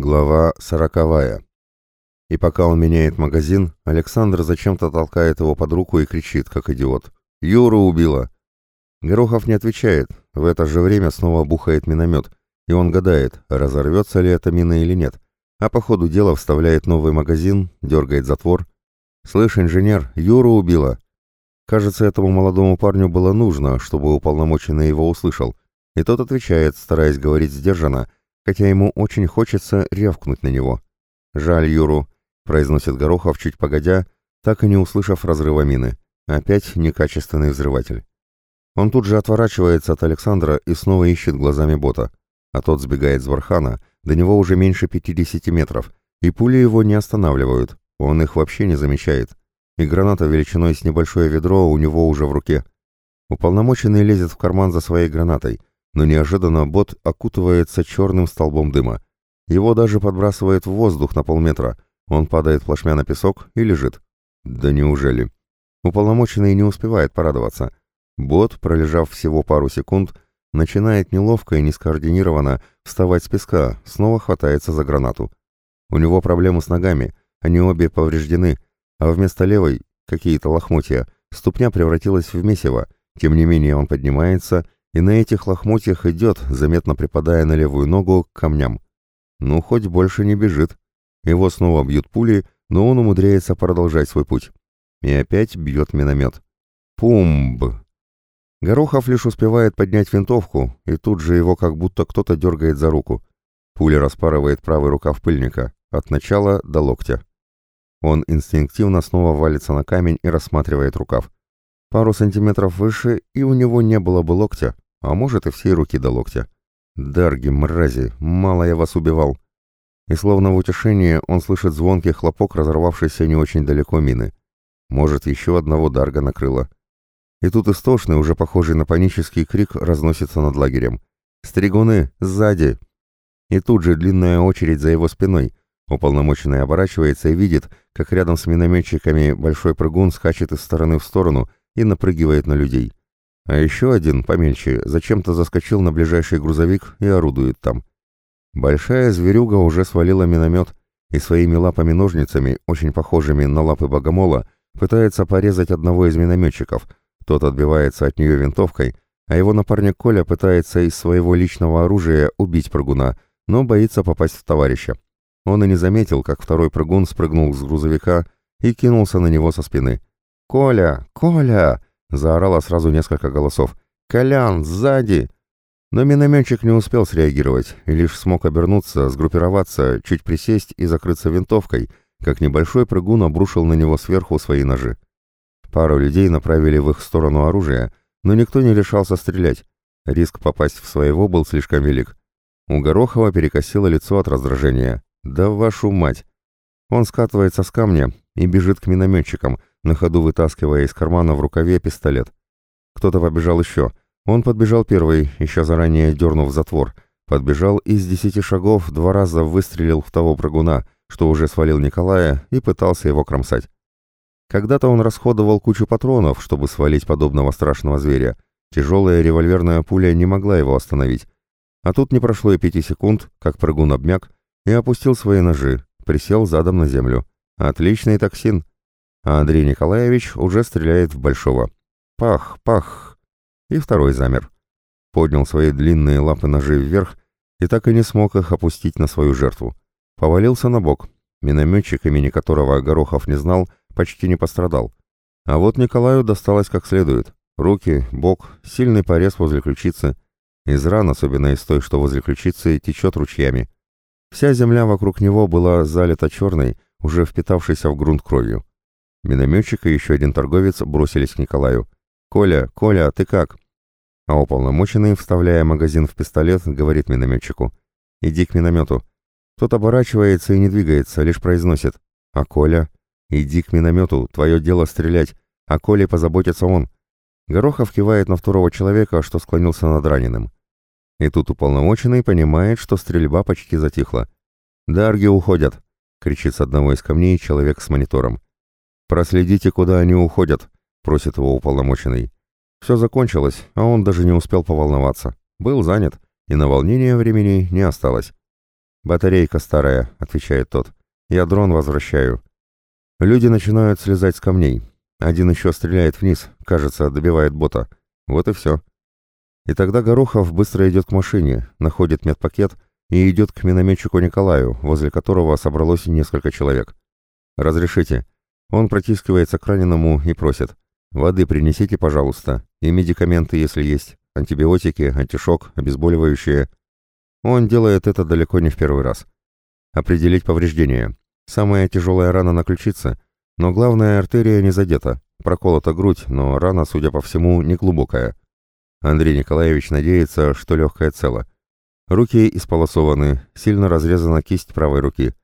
Глава сороковая. И пока он меняет магазин, Александр зачем-то толкает его под руку и кричит, как идиот. «Юру убила!» Горохов не отвечает. В это же время снова бухает миномет, и он гадает, разорвется ли эта мина или нет. А по ходу дела вставляет новый магазин, дергает затвор. «Слышь, инженер, Юру убила!» Кажется, этому молодому парню было нужно, чтобы уполномоченный его услышал. И тот отвечает, стараясь говорить сдержанно, хотя ему очень хочется рявкнуть на него. «Жаль Юру», — произносит Горохов чуть погодя, так и не услышав разрыва мины. Опять некачественный взрыватель. Он тут же отворачивается от Александра и снова ищет глазами бота. А тот сбегает с бархана, до него уже меньше 50 метров, и пули его не останавливают, он их вообще не замечает. И граната величиной с небольшое ведро у него уже в руке. Уполномоченный лезет в карман за своей гранатой, но неожиданно бот окутывается черным столбом дыма. Его даже подбрасывает в воздух на полметра. Он падает плашмя на песок и лежит. Да неужели? Уполномоченный не успевает порадоваться. Бот, пролежав всего пару секунд, начинает неловко и нескоординированно вставать с песка, снова хватается за гранату. У него проблемы с ногами, они обе повреждены, а вместо левой, какие-то лохмотья, ступня превратилась в месиво, тем не менее он поднимается и на этих лохмотьях идет, заметно припадая на левую ногу к камням. Ну, хоть больше не бежит. Его снова бьют пули, но он умудряется продолжать свой путь. И опять бьет миномет. Пумб! Горохов лишь успевает поднять винтовку, и тут же его как будто кто-то дергает за руку. Пуля распарывает правый рукав пыльника, от начала до локтя. Он инстинктивно снова валится на камень и рассматривает рукав. Пару сантиметров выше, и у него не было бы локтя, а может и всей руки до локтя. Дарги, мрази, мало я вас убивал. И словно в утешение он слышит звонкий хлопок разорвавшейся не очень далеко мины. Может, еще одного Дарга накрыло. И тут истошный, уже похожий на панический крик, разносится над лагерем. «Стригуны! Сзади!» И тут же длинная очередь за его спиной. Уполномоченный оборачивается и видит, как рядом с минометчиками большой прыгун скачет из стороны в сторону, и напрыгивает на людей. А еще один, помельче, зачем-то заскочил на ближайший грузовик и орудует там. Большая зверюга уже свалила миномет и своими лапами-ножницами, очень похожими на лапы богомола, пытается порезать одного из минометчиков. Тот отбивается от нее винтовкой, а его напарник Коля пытается из своего личного оружия убить прыгуна, но боится попасть в товарища. Он и не заметил, как второй прыгун спрыгнул с грузовика и кинулся на него со спины. «Коля! Коля!» — заорало сразу несколько голосов. «Колян, сзади!» Но минометчик не успел среагировать и лишь смог обернуться, сгруппироваться, чуть присесть и закрыться винтовкой, как небольшой прыгун обрушил на него сверху свои ножи. Пару людей направили в их сторону оружие, но никто не решался стрелять. Риск попасть в своего был слишком велик. У Горохова перекосило лицо от раздражения. «Да вашу мать!» Он скатывается с камня и бежит к минометчикам, на ходу вытаскивая из кармана в рукаве пистолет. Кто-то побежал еще. Он подбежал первый, еще заранее дернув затвор. Подбежал и с десяти шагов два раза выстрелил в того прыгуна, что уже свалил Николая, и пытался его кромсать. Когда-то он расходовал кучу патронов, чтобы свалить подобного страшного зверя. Тяжелая револьверная пуля не могла его остановить. А тут не прошло и пяти секунд, как прыгун обмяк и опустил свои ножи, присел задом на землю. Отличный токсин а Андрей Николаевич уже стреляет в Большого. Пах, пах. И второй замер. Поднял свои длинные лапы ножи вверх и так и не смог их опустить на свою жертву. Повалился на бок. Минометчик, имени которого Горохов не знал, почти не пострадал. А вот Николаю досталось как следует. Руки, бок, сильный порез возле ключицы. Из ран, особенно из той, что возле ключицы, течет ручьями. Вся земля вокруг него была залита черной, уже впитавшейся в грунт кровью. Минометчик и еще один торговец бросились к Николаю. «Коля, Коля, ты как?» А уполномоченный, вставляя магазин в пистолет, говорит минометчику. «Иди к миномету». Тот оборачивается и не двигается, лишь произносит. «А Коля?» «Иди к миномету, твое дело стрелять, а Коле позаботится он». Горохов кивает на второго человека, что склонился над раненым. И тут уполномоченный понимает, что стрельба почти затихла. «Дарги уходят!» — кричит с одного из камней человек с монитором. «Проследите, куда они уходят», — просит его уполномоченный. Все закончилось, а он даже не успел поволноваться. Был занят, и на волнение времени не осталось. «Батарейка старая», — отвечает тот. «Я дрон возвращаю». Люди начинают слезать с камней. Один еще стреляет вниз, кажется, добивает бота. Вот и все. И тогда Горохов быстро идет к машине, находит медпакет и идет к минометчику Николаю, возле которого собралось несколько человек. «Разрешите». Он протискивается к раненому и просит. «Воды принесите, пожалуйста, и медикаменты, если есть, антибиотики, антишок, обезболивающие». Он делает это далеко не в первый раз. Определить повреждения. Самая тяжелая рана на ключице, но главная артерия не задета. Проколота грудь, но рана, судя по всему, не глубокая. Андрей Николаевич надеется, что легкое цело. Руки исполосованы, сильно разрезана кисть правой руки.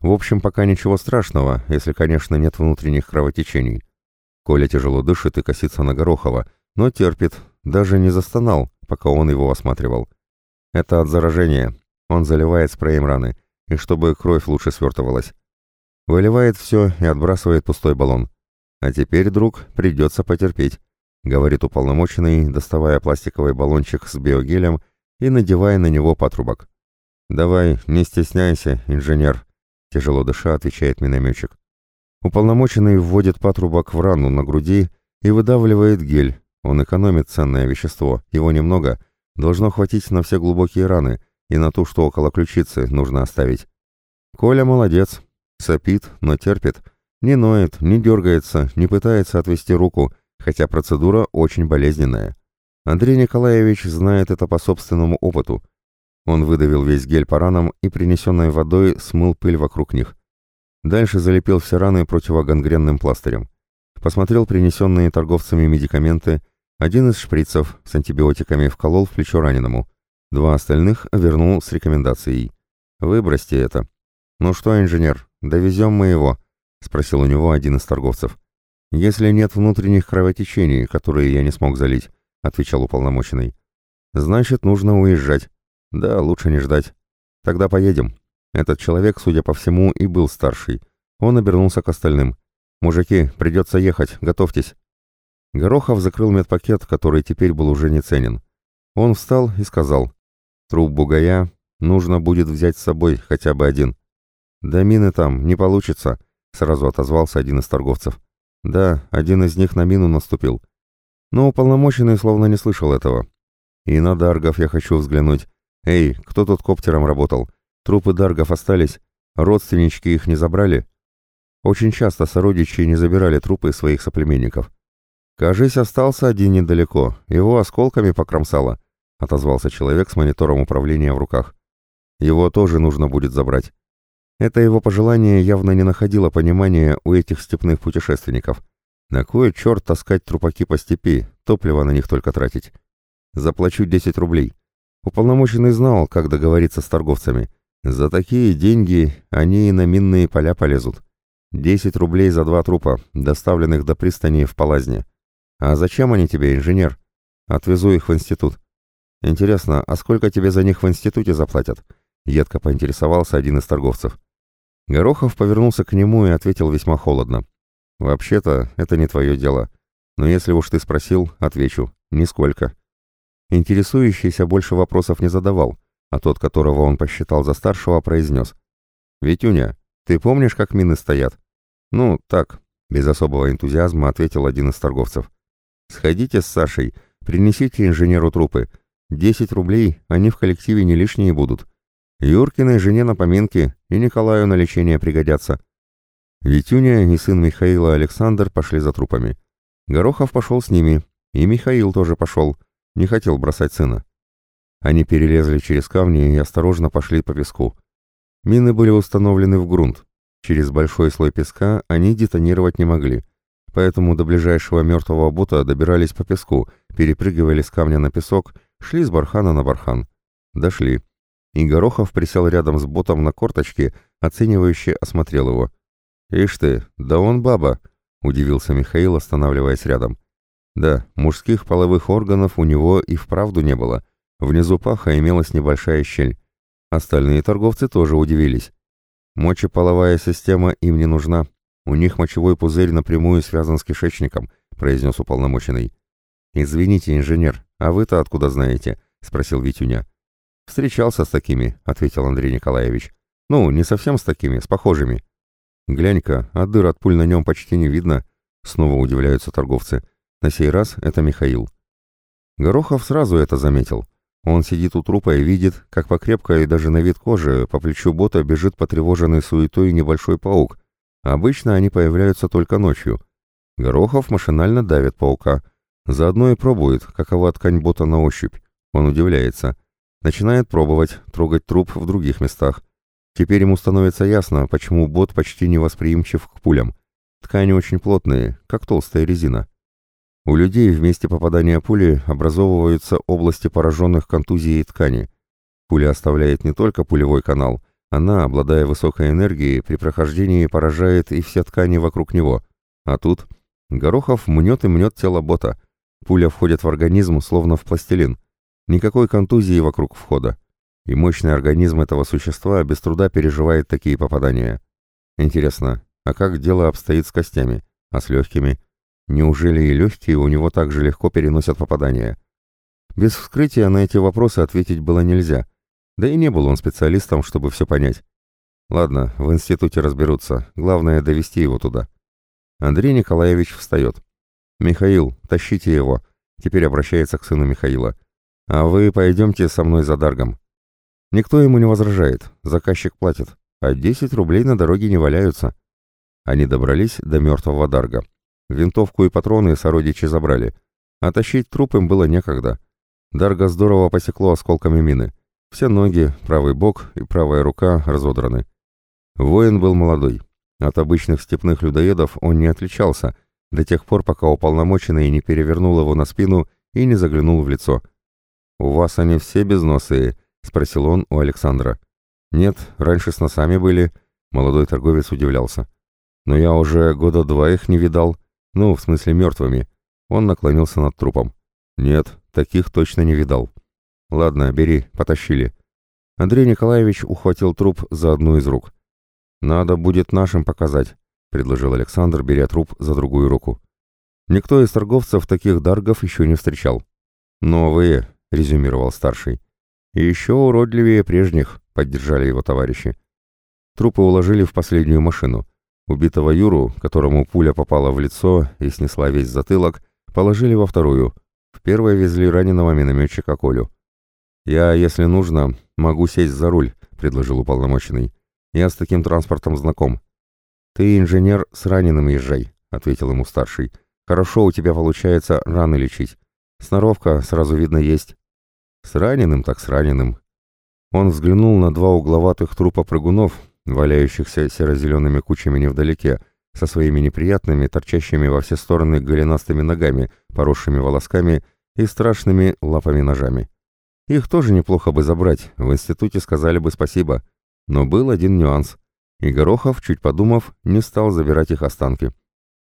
В общем, пока ничего страшного, если, конечно, нет внутренних кровотечений. Коля тяжело дышит и косится на Горохова, но терпит, даже не застонал, пока он его осматривал. Это от заражения. Он заливает спреем раны, и чтобы кровь лучше свертывалась. Выливает все и отбрасывает пустой баллон. А теперь, друг, придется потерпеть, говорит уполномоченный, доставая пластиковый баллончик с биогелем и надевая на него патрубок. «Давай, не стесняйся, инженер», — тяжело дыша отвечает минометчик. Уполномоченный вводит патрубок в рану на груди и выдавливает гель. Он экономит ценное вещество, его немного, должно хватить на все глубокие раны и на ту, что около ключицы, нужно оставить. Коля молодец, сопит, но терпит, не ноет, не дергается, не пытается отвести руку, хотя процедура очень болезненная. Андрей Николаевич знает это по собственному опыту. Он выдавил весь гель по ранам и принесенной водой смыл пыль вокруг них. Дальше залепил все раны противогангренным пластырем. Посмотрел принесенные торговцами медикаменты, один из шприцев с антибиотиками вколол в плечо раненому. Два остальных вернул с рекомендацией. «Выбросьте это». «Ну что, инженер, довезем мы его?» — спросил у него один из торговцев. «Если нет внутренних кровотечений, которые я не смог залить», — отвечал уполномоченный. «Значит, нужно уезжать. Да, лучше не ждать. Тогда поедем. Этот человек, судя по всему, и был старший. Он обернулся к остальным. «Мужики, придется ехать, готовьтесь». Горохов закрыл медпакет, который теперь был уже не ценен. Он встал и сказал, «Труп бугая нужно будет взять с собой хотя бы один». «Да мины там, не получится», — сразу отозвался один из торговцев. «Да, один из них на мину наступил». Но уполномоченный словно не слышал этого. «И на Даргов я хочу взглянуть. Эй, кто тут коптером работал? Трупы Даргов остались? Родственнички их не забрали?» Очень часто сородичи не забирали трупы своих соплеменников. «Кажись, остался один недалеко. Его осколками покромсало», — отозвался человек с монитором управления в руках. «Его тоже нужно будет забрать». Это его пожелание явно не находило понимания у этих степных путешественников. На кой черт таскать трупаки по степи, топливо на них только тратить? Заплачу 10 рублей. Уполномоченный знал, как договориться с торговцами. За такие деньги они и на минные поля полезут. 10 рублей за два трупа, доставленных до пристани в Палазне. «А зачем они тебе, инженер?» «Отвезу их в институт». «Интересно, а сколько тебе за них в институте заплатят?» Едко поинтересовался один из торговцев. Горохов повернулся к нему и ответил весьма холодно. «Вообще-то, это не твое дело. Но если уж ты спросил, отвечу. Нисколько». Интересующийся больше вопросов не задавал, а тот, которого он посчитал за старшего, произнес. «Витюня, ты помнишь, как мины стоят?» «Ну, так», — без особого энтузиазма ответил один из торговцев. Сходите с Сашей, принесите инженеру трупы. Десять рублей, они в коллективе не лишние будут. Юркиной жене на поминки и Николаю на лечение пригодятся. Витюня и сын Михаила Александр пошли за трупами. Горохов пошел с ними, и Михаил тоже пошел, не хотел бросать сына. Они перелезли через камни и осторожно пошли по песку. Мины были установлены в грунт. Через большой слой песка они детонировать не могли поэтому до ближайшего мертвого бота добирались по песку, перепрыгивали с камня на песок, шли с бархана на бархан. Дошли. И Горохов присел рядом с ботом на корточке, оценивающе осмотрел его. «Ишь ты, да он баба!» — удивился Михаил, останавливаясь рядом. Да, мужских половых органов у него и вправду не было. Внизу паха имелась небольшая щель. Остальные торговцы тоже удивились. Мочеполовая система им не нужна, у них мочевой пузырь напрямую связан с кишечником, произнес уполномоченный. Извините, инженер, а вы-то откуда знаете? спросил Витюня. «Встречался с такими», — ответил Андрей Николаевич. «Ну, не совсем с такими, с похожими». «Глянь-ка, а дыр от пуль на нем почти не видно», — снова удивляются торговцы. На сей раз это Михаил. Горохов сразу это заметил. Он сидит у трупа и видит, как по крепкой даже на вид кожи по плечу бота бежит потревоженный суетой небольшой паук. Обычно они появляются только ночью. Горохов машинально давит паука. Заодно и пробует, какова ткань бота на ощупь. Он удивляется. Начинает пробовать, трогать труп в других местах. Теперь ему становится ясно, почему бот почти невосприимчив к пулям. Ткани очень плотные, как толстая резина. У людей в месте попадания пули образовываются области пораженных контузией ткани. Пуля оставляет не только пулевой канал, она, обладая высокой энергией, при прохождении поражает и все ткани вокруг него. А тут Горохов мнет и мнет тело бота. Пуля входит в организм, словно в пластилин. Никакой контузии вокруг входа. И мощный организм этого существа без труда переживает такие попадания. Интересно, а как дело обстоит с костями? А с легкими? Неужели и легкие у него так же легко переносят попадания? Без вскрытия на эти вопросы ответить было нельзя. Да и не был он специалистом, чтобы все понять. Ладно, в институте разберутся. Главное довести его туда. Андрей Николаевич встает. «Михаил, тащите его». Теперь обращается к сыну Михаила. «А вы пойдемте со мной за Даргом». Никто ему не возражает. Заказчик платит. А 10 рублей на дороге не валяются. Они добрались до мертвого Дарга. Винтовку и патроны сородичи забрали. А тащить труп им было некогда. Дарга здорово посекло осколками мины. Все ноги, правый бок и правая рука разодраны. Воин был молодой. От обычных степных людоедов он не отличался, до тех пор, пока уполномоченный не перевернул его на спину и не заглянул в лицо. «У вас они все безносые?» — спросил он у Александра. «Нет, раньше с носами были», — молодой торговец удивлялся. «Но я уже года два их не видал. Ну, в смысле мертвыми. Он наклонился над трупом. Нет, таких точно не видал. Ладно, бери, потащили. Андрей Николаевич ухватил труп за одну из рук. Надо будет нашим показать, предложил Александр, беря труп за другую руку. Никто из торговцев таких даргов еще не встречал. «Новые», — резюмировал старший. «И еще уродливее прежних», — поддержали его товарищи. Трупы уложили в последнюю машину. Убитого Юру, которому пуля попала в лицо и снесла весь затылок, положили во вторую. В первой везли раненого минометчика Колю. «Я, если нужно, могу сесть за руль», — предложил уполномоченный. «Я с таким транспортом знаком». «Ты, инженер, с раненым езжай», — ответил ему старший. «Хорошо у тебя получается раны лечить. Сноровка, сразу видно, есть». «С раненым так с раненым». Он взглянул на два угловатых трупа прыгунов, валяющихся серо-зелеными кучами невдалеке, со своими неприятными, торчащими во все стороны голенастыми ногами, поросшими волосками и страшными лапами-ножами. Их тоже неплохо бы забрать, в институте сказали бы спасибо. Но был один нюанс, и Горохов, чуть подумав, не стал забирать их останки.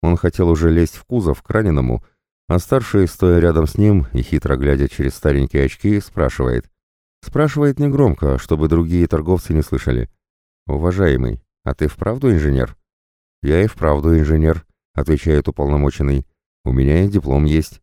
Он хотел уже лезть в кузов к раненому, а старший, стоя рядом с ним и хитро глядя через старенькие очки, спрашивает. Спрашивает негромко, чтобы другие торговцы не слышали. «Уважаемый, а ты вправду инженер?» «Я и вправду инженер», — отвечает уполномоченный. «У меня и диплом есть».